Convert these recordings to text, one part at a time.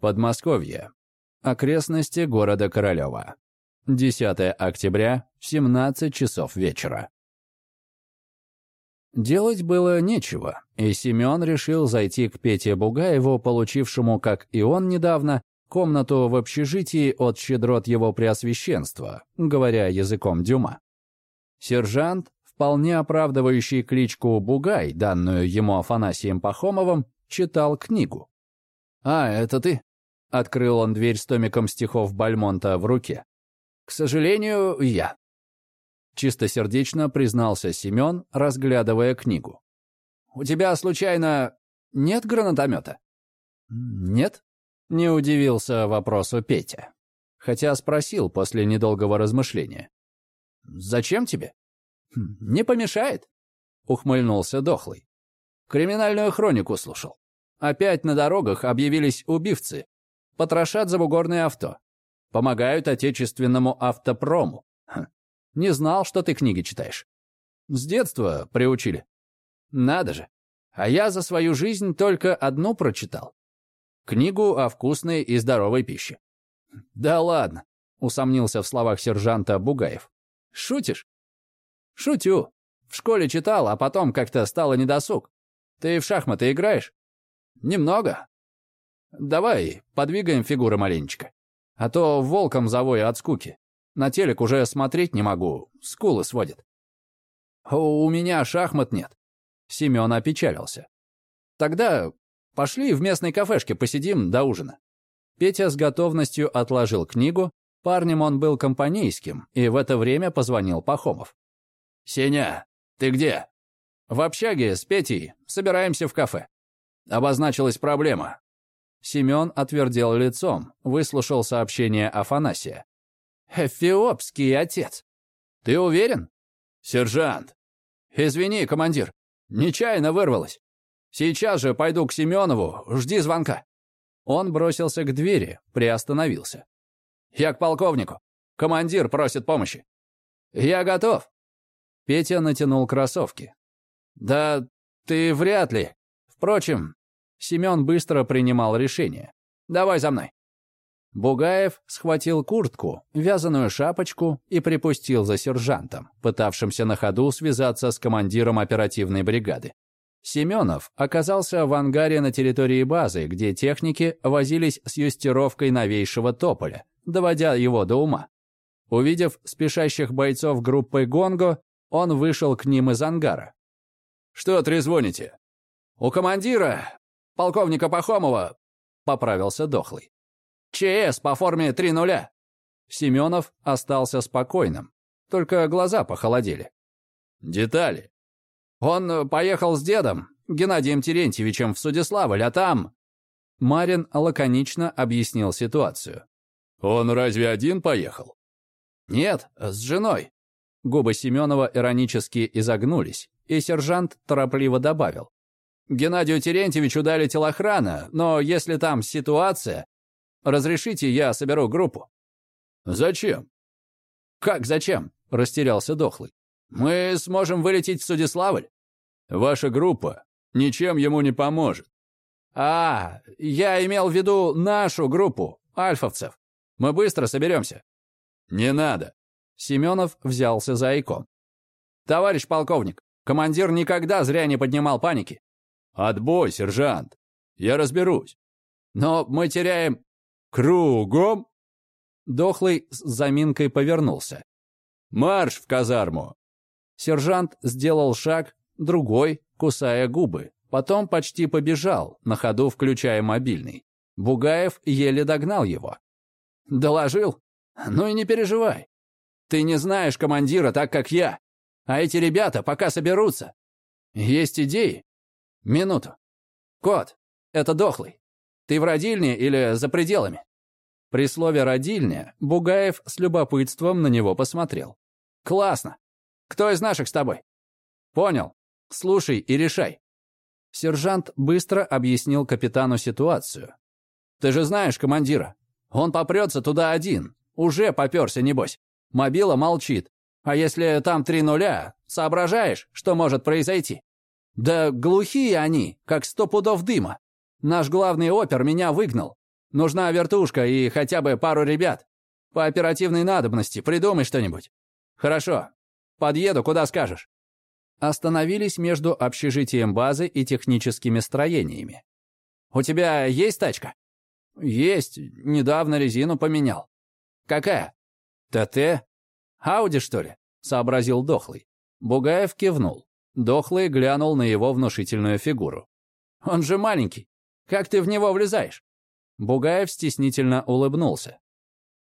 Подмосковье. Окрестности города Королева. 10 октября, 17 часов вечера. Делать было нечего, и Семен решил зайти к Пете Бугаеву, получившему, как и он недавно, комнату в общежитии от щедрот его преосвященства, говоря языком Дюма. Сержант, вполне оправдывающий кличку Бугай, данную ему Афанасием Пахомовым, читал книгу. «А, это ты?» — открыл он дверь с томиком стихов Бальмонта в руке. «К сожалению, я». Чистосердечно признался Семен, разглядывая книгу. «У тебя, случайно, нет гранатомета?» «Нет», — не удивился вопросу Петя. Хотя спросил после недолгого размышления. «Зачем тебе?» «Хм, «Не помешает», — ухмыльнулся Дохлый. «Криминальную хронику слушал. Опять на дорогах объявились убивцы. Потрошат забугорные авто. Помогают отечественному автопрому. Хм, не знал, что ты книги читаешь. С детства приучили. Надо же. А я за свою жизнь только одну прочитал. Книгу о вкусной и здоровой пище. Да ладно, усомнился в словах сержанта Бугаев. Шутишь? Шутю. В школе читал, а потом как-то стало недосуг. Ты в шахматы играешь? Немного. Давай, подвигаем фигуры маленечко. А то волком завою от скуки. На телек уже смотреть не могу, скулы сводит. У меня шахмат нет. Семен опечалился. Тогда пошли в местной кафешке посидим до ужина. Петя с готовностью отложил книгу. Парнем он был компанейским, и в это время позвонил Пахомов. «Сеня, ты где?» «В общаге с Петей. Собираемся в кафе». Обозначилась проблема. Семен отвердел лицом, выслушал сообщение Афанасия. «Эфиопский отец. Ты уверен?» «Сержант». «Извини, командир. Нечаянно вырвалось. Сейчас же пойду к Семенову, жди звонка». Он бросился к двери, приостановился. «Я к полковнику. Командир просит помощи». «Я готов». Петя натянул кроссовки. «Да ты вряд ли. Впрочем, Семен быстро принимал решение. «Давай за мной». Бугаев схватил куртку, вязаную шапочку и припустил за сержантом, пытавшимся на ходу связаться с командиром оперативной бригады. Семенов оказался в ангаре на территории базы, где техники возились с юстировкой новейшего тополя, доводя его до ума. Увидев спешащих бойцов группы «Гонго», он вышел к ним из ангара. «Что трезвоните?» «У командира, полковника Пахомова», — поправился Дохлый. ЧС по форме три нуля». Семенов остался спокойным, только глаза похолодели. «Детали. Он поехал с дедом, Геннадием Терентьевичем, в Судиславль, а там...» Марин лаконично объяснил ситуацию. «Он разве один поехал?» «Нет, с женой». Губы Семенова иронически изогнулись, и сержант торопливо добавил. «Геннадию Терентьевичу дали телохрана, но если там ситуация, Разрешите, я соберу группу». «Зачем?» «Как зачем?» – растерялся Дохлый. «Мы сможем вылететь в Судиславль?» «Ваша группа ничем ему не поможет». «А, я имел в виду нашу группу, альфовцев. Мы быстро соберемся». «Не надо». Семенов взялся за икон. «Товарищ полковник, командир никогда зря не поднимал паники». «Отбой, сержант. Я разберусь». «Но мы теряем...» «Кругом?» Дохлый с заминкой повернулся. «Марш в казарму!» Сержант сделал шаг, другой, кусая губы. Потом почти побежал, на ходу включая мобильный. Бугаев еле догнал его. «Доложил? Ну и не переживай. Ты не знаешь командира так, как я. А эти ребята пока соберутся. Есть идеи? Минуту. Кот, это дохлый. Ты в родильне или за пределами?» При слове «родильня» Бугаев с любопытством на него посмотрел. «Классно! Кто из наших с тобой?» «Понял. Слушай и решай». Сержант быстро объяснил капитану ситуацию. «Ты же знаешь командира. Он попрется туда один. Уже поперся, небось. Мобила молчит. А если там три нуля, соображаешь, что может произойти? Да глухие они, как сто пудов дыма. Наш главный опер меня выгнал. Нужна вертушка и хотя бы пару ребят. По оперативной надобности придумай что-нибудь. Хорошо. Подъеду, куда скажешь. Остановились между общежитием базы и техническими строениями. «У тебя есть тачка?» «Есть. Недавно резину поменял». «Какая?» «ТТ?» «Ауди, что ли?» — сообразил Дохлый. Бугаев кивнул. Дохлый глянул на его внушительную фигуру. «Он же маленький. Как ты в него влезаешь?» Бугаев стеснительно улыбнулся.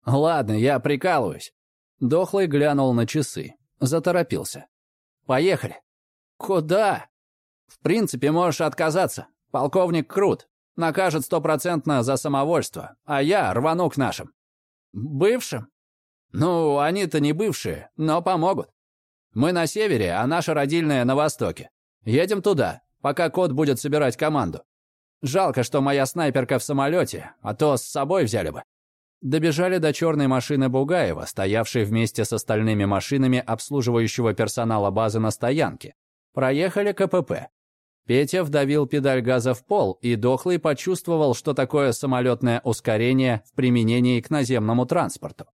«Ладно, я прикалываюсь». Дохлый глянул на часы. Заторопился. «Поехали». «Куда?» «В принципе, можешь отказаться. Полковник крут. Накажет стопроцентно за самовольство. А я рвану к нашим». «Бывшим?» «Ну, они-то не бывшие, но помогут. Мы на севере, а наша родильная на востоке. Едем туда, пока кот будет собирать команду. Жалко, что моя снайперка в самолете, а то с собой взяли бы. Добежали до черной машины Бугаева, стоявшей вместе с остальными машинами обслуживающего персонала базы на стоянке. Проехали КПП. Петя вдавил педаль газа в пол, и Дохлый почувствовал, что такое самолетное ускорение в применении к наземному транспорту.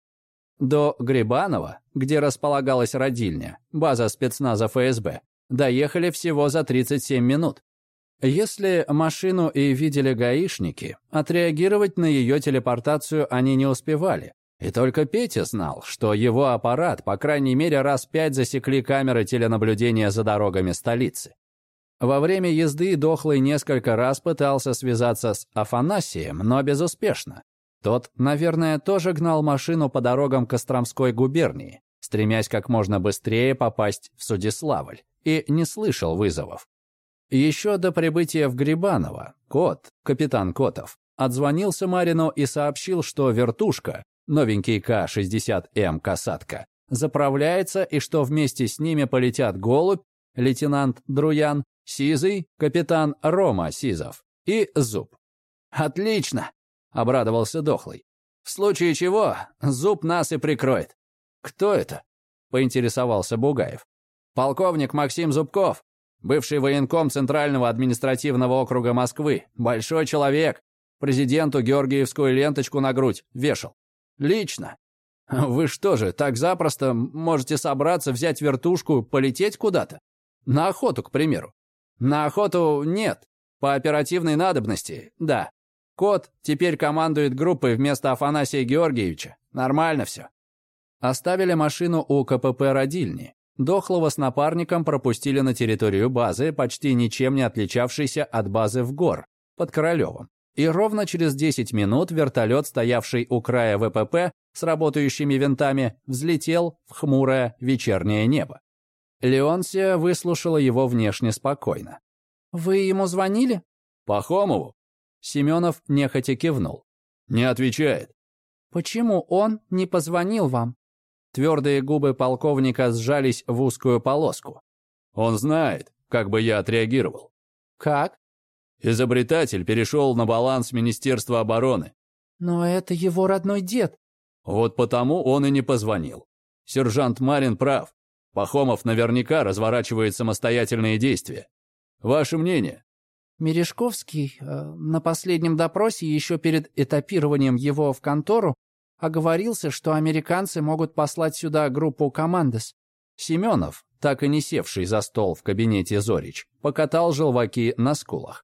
До Грибанова, где располагалась родильня, база спецназа ФСБ, доехали всего за 37 минут. Если машину и видели гаишники, отреагировать на ее телепортацию они не успевали. И только Петя знал, что его аппарат, по крайней мере, раз пять засекли камеры теленаблюдения за дорогами столицы. Во время езды Дохлый несколько раз пытался связаться с Афанасием, но безуспешно. Тот, наверное, тоже гнал машину по дорогам Костромской губернии, стремясь как можно быстрее попасть в Судиславль, и не слышал вызовов. Еще до прибытия в Грибаново Кот, капитан Котов, отзвонился Марину и сообщил, что вертушка, новенький К-60М «Касатка», заправляется и что вместе с ними полетят Голубь, лейтенант Друян, Сизый, капитан Рома Сизов и Зуб. «Отлично!» — обрадовался Дохлый. «В случае чего, Зуб нас и прикроет». «Кто это?» — поинтересовался Бугаев. «Полковник Максим Зубков, Бывший военком Центрального административного округа Москвы. Большой человек. Президенту Георгиевскую ленточку на грудь вешал. Лично. Вы что же, так запросто можете собраться, взять вертушку, полететь куда-то? На охоту, к примеру. На охоту нет. По оперативной надобности, да. Кот теперь командует группой вместо Афанасия Георгиевича. Нормально все. Оставили машину у КПП родильни. Дохлого с напарником пропустили на территорию базы, почти ничем не отличавшейся от базы в гор, под Королевом. И ровно через 10 минут вертолет, стоявший у края ВПП с работающими винтами, взлетел в хмурое вечернее небо. Леонсия выслушала его внешне спокойно. «Вы ему звонили?» «Пахомову?» Семенов нехотя кивнул. «Не отвечает». «Почему он не позвонил вам?» Твердые губы полковника сжались в узкую полоску. «Он знает, как бы я отреагировал». «Как?» Изобретатель перешел на баланс Министерства обороны. «Но это его родной дед». Вот потому он и не позвонил. Сержант Марин прав. Пахомов наверняка разворачивает самостоятельные действия. Ваше мнение? Мережковский э, на последнем допросе, еще перед этапированием его в контору, оговорился, что американцы могут послать сюда группу «Командос». Семенов, так и не севший за стол в кабинете Зорич, покатал желваки на скулах.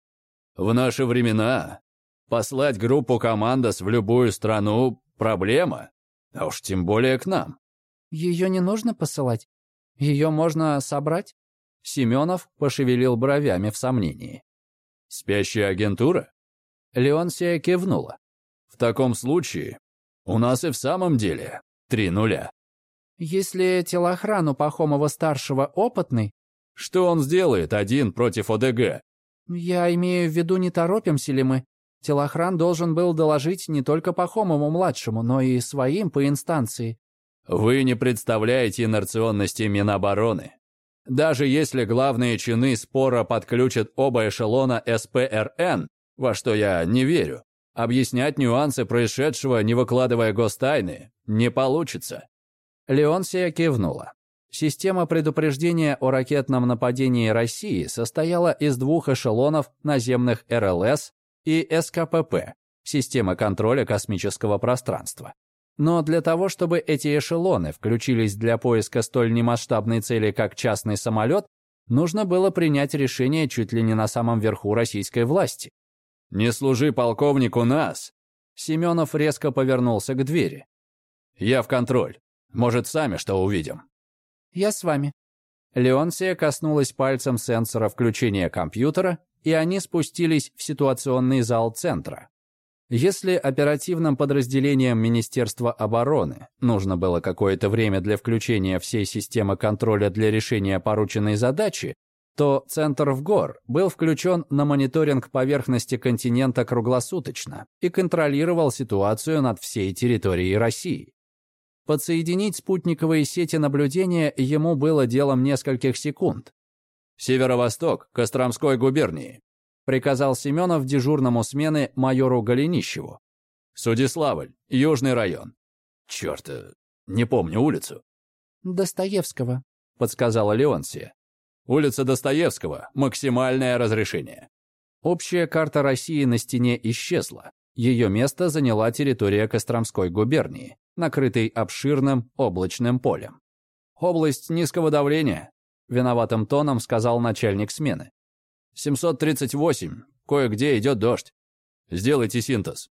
«В наши времена послать группу «Командос» в любую страну – проблема, а уж тем более к нам». «Ее не нужно посылать? Ее можно собрать?» Семенов пошевелил бровями в сомнении. «Спящая агентура?» Леонсия кивнула. «В таком случае у нас и в самом деле три нуля. Если телохрану Пахомова-старшего опытный... Что он сделает один против ОДГ? Я имею в виду, не торопимся ли мы. Телохран должен был доложить не только Пахомову-младшему, но и своим по инстанции. Вы не представляете инерционности Минобороны. Даже если главные чины спора подключат оба эшелона СПРН, во что я не верю, Объяснять нюансы происшедшего, не выкладывая гостайны, не получится. Леонсия кивнула. Система предупреждения о ракетном нападении России состояла из двух эшелонов наземных РЛС и СКПП, системы контроля космического пространства. Но для того, чтобы эти эшелоны включились для поиска столь немасштабной цели, как частный самолет, нужно было принять решение чуть ли не на самом верху российской власти. «Не служи полковнику нас!» Семенов резко повернулся к двери. «Я в контроль. Может, сами что увидим?» «Я с вами». Леонсия коснулась пальцем сенсора включения компьютера, и они спустились в ситуационный зал центра. Если оперативным подразделениям Министерства обороны нужно было какое-то время для включения всей системы контроля для решения порученной задачи, то Центр в гор был включен на мониторинг поверхности континента круглосуточно и контролировал ситуацию над всей территорией России. Подсоединить спутниковые сети наблюдения ему было делом нескольких секунд. Северо-восток Костромской губернии приказал Семенов дежурному смены майору Голенищеву. «Судиславль, Южный район». «Черт, э, не помню улицу». «Достоевского», — подсказала Леонсия. «Улица Достоевского. Максимальное разрешение». Общая карта России на стене исчезла. Ее место заняла территория Костромской губернии, накрытой обширным облачным полем. «Область низкого давления», — виноватым тоном сказал начальник смены. 738. Кое-где идет дождь. Сделайте синтез».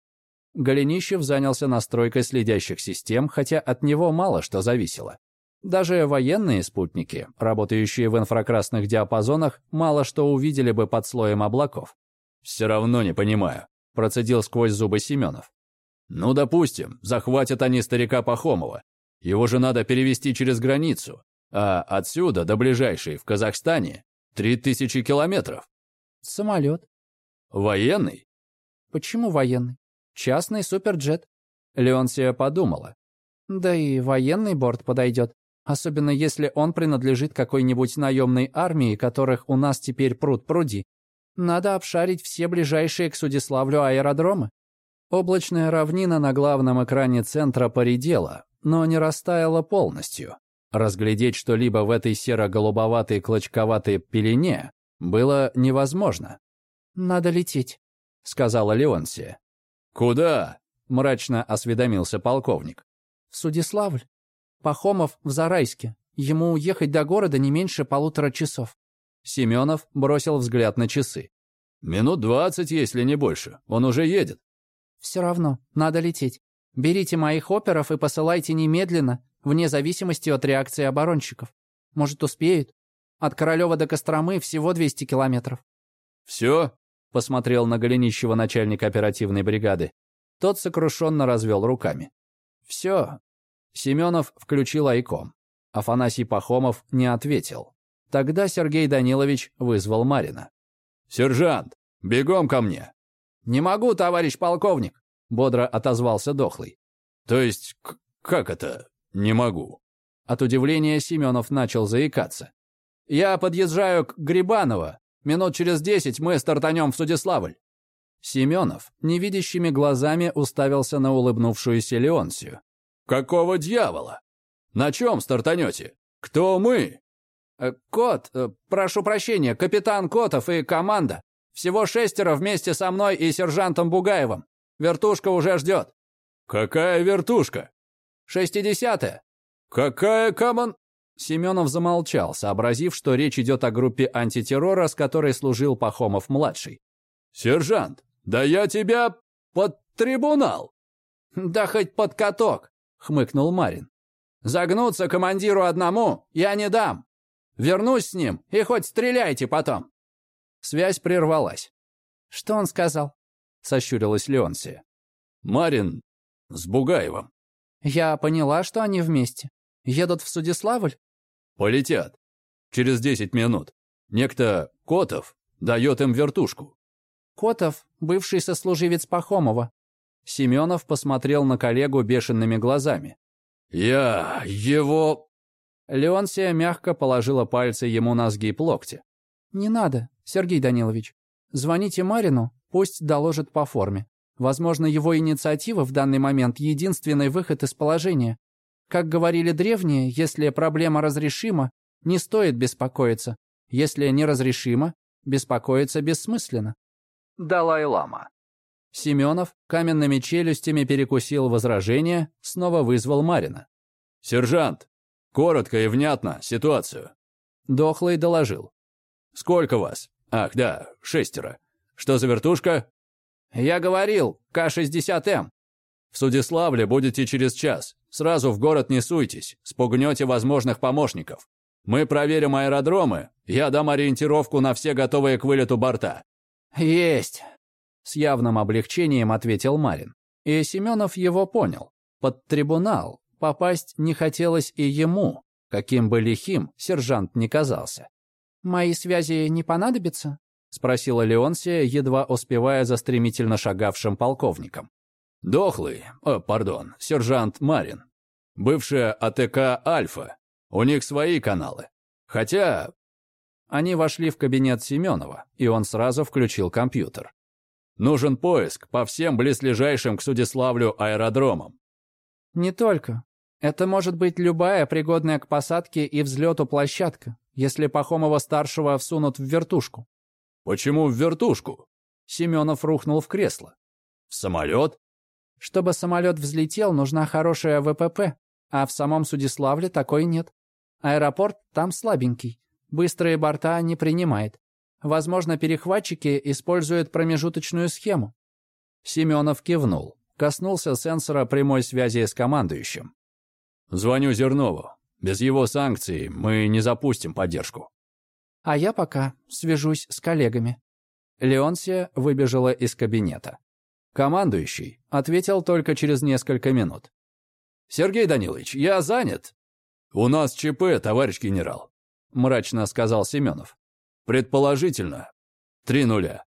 Голенищев занялся настройкой следящих систем, хотя от него мало что зависело. Даже военные спутники, работающие в инфракрасных диапазонах, мало что увидели бы под слоем облаков. «Все равно не понимаю», – процедил сквозь зубы Семенов. «Ну, допустим, захватят они старика Пахомова. Его же надо перевести через границу. А отсюда до ближайшей, в Казахстане, Три тысячи километров. Самолет. Военный? Почему военный? Частный суперджет. Леонсия подумала. Да и военный борт подойдет. Особенно если он принадлежит какой-нибудь наемной армии, которых у нас теперь пруд пруди. Надо обшарить все ближайшие к Судиславлю аэродромы. Облачная равнина на главном экране центра поредела, но не растаяла полностью. Разглядеть что-либо в этой серо-голубоватой клочковатой пелене было невозможно. «Надо лететь», — сказала Леонсия. «Куда?» — мрачно осведомился полковник. «В Судиславль. Пахомов в Зарайске. Ему ехать до города не меньше полутора часов». Семенов бросил взгляд на часы. «Минут двадцать, если не больше. Он уже едет». «Все равно, надо лететь. Берите моих оперов и посылайте немедленно вне зависимости от реакции оборонщиков. Может, успеют? От Королева до Костромы всего 200 километров. «Все?» — посмотрел на Голенищева начальник оперативной бригады. Тот сокрушенно развел руками. «Все». Семенов включил айком. Афанасий Пахомов не ответил. Тогда Сергей Данилович вызвал Марина. «Сержант, бегом ко мне!» «Не могу, товарищ полковник!» — бодро отозвался Дохлый. «То есть, как это?» «Не могу». От удивления Семенов начал заикаться. «Я подъезжаю к Грибаново. Минут через десять мы стартанем в Судиславль». Семенов невидящими глазами уставился на улыбнувшуюся Леонсию. «Какого дьявола? На чем стартанете? Кто мы?» «Э, «Кот, э, прошу прощения, капитан Котов и команда. Всего шестеро вместе со мной и сержантом Бугаевым. Вертушка уже ждет». «Какая вертушка?» «Шестидесятая». «Какая коман...» Семенов замолчал, сообразив, что речь идет о группе антитеррора, с которой служил Пахомов-младший. «Сержант, да я тебя под трибунал!» «Да хоть под каток!» — хмыкнул Марин. «Загнуться командиру одному я не дам. Вернусь с ним, и хоть стреляйте потом!» Связь прервалась. «Что он сказал?» — сощурилась Леонсия. «Марин с Бугаевым». «Я поняла, что они вместе. Едут в Судиславль?» «Полетят. Через десять минут. Некто Котов дает им вертушку». «Котов — бывший сослуживец Пахомова». Семенов посмотрел на коллегу бешеными глазами. «Я его...» Леонсия мягко положила пальцы ему на сгиб локтя. «Не надо, Сергей Данилович. Звоните Марину, пусть доложит по форме. Возможно, его инициатива в данный момент – единственный выход из положения. Как говорили древние, если проблема разрешима, не стоит беспокоиться. Если неразрешима, беспокоиться бессмысленно. Далай-лама. Семенов каменными челюстями перекусил возражение, снова вызвал Марина. «Сержант, коротко и внятно ситуацию». Дохлый доложил. «Сколько вас? Ах, да, шестеро. Что за вертушка?» «Я говорил, К-60М». «В Судиславле будете через час. Сразу в город не суйтесь, спугнете возможных помощников. Мы проверим аэродромы, я дам ориентировку на все готовые к вылету борта». «Есть!» С явным облегчением ответил Марин. И Семенов его понял. Под трибунал попасть не хотелось и ему, каким бы лихим сержант не казался. «Мои связи не понадобятся?» — спросила Леонсия, едва успевая за стремительно шагавшим полковником. «Дохлый, о, пардон, сержант Марин. Бывшая АТК «Альфа». У них свои каналы. Хотя...» Они вошли в кабинет Семенова, и он сразу включил компьютер. Нужен поиск по всем близлежащим к Судиславлю аэродромам. Не только. Это может быть любая пригодная к посадке и взлету площадка, если Пахомова-старшего всунут в вертушку. Почему в вертушку? Семенов рухнул в кресло. В самолет? Чтобы самолет взлетел, нужна хорошая ВПП, а в самом Судиславле такой нет. Аэропорт там слабенький, быстрые борта не принимает. Возможно, перехватчики используют промежуточную схему». Семенов кивнул, коснулся сенсора прямой связи с командующим. «Звоню Зернову. Без его санкций мы не запустим поддержку». «А я пока свяжусь с коллегами». Леонсия выбежала из кабинета. Командующий ответил только через несколько минут. «Сергей Данилович, я занят». «У нас ЧП, товарищ генерал», — мрачно сказал Семенов. Предположительно. Три нуля.